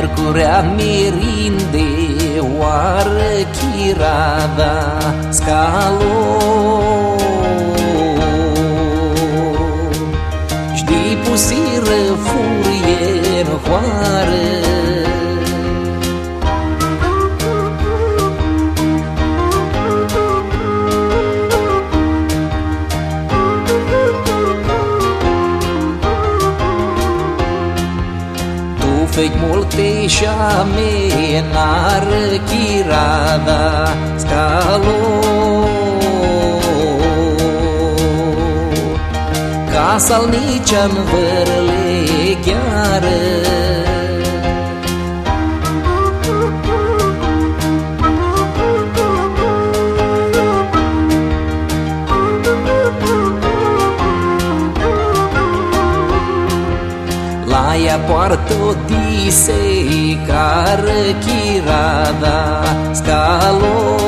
Miercurea mirinde, oară chirada scalor făi multe și amenară chirada scalor. Casalnicia-n vârle chiară Laia poartă dise care chirada scalo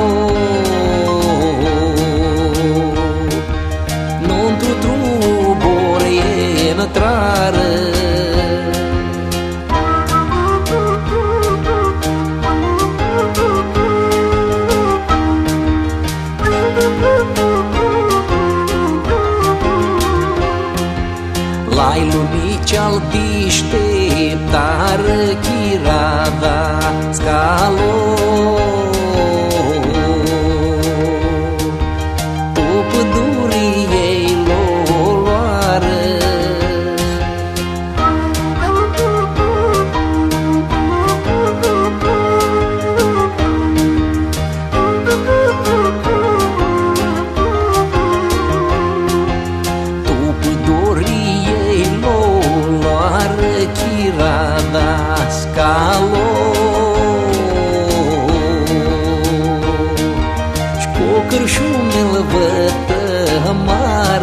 Non tu trubore entrare Lai lumici al deșteptar chirada scalo das calor. Escou o me levanta mar.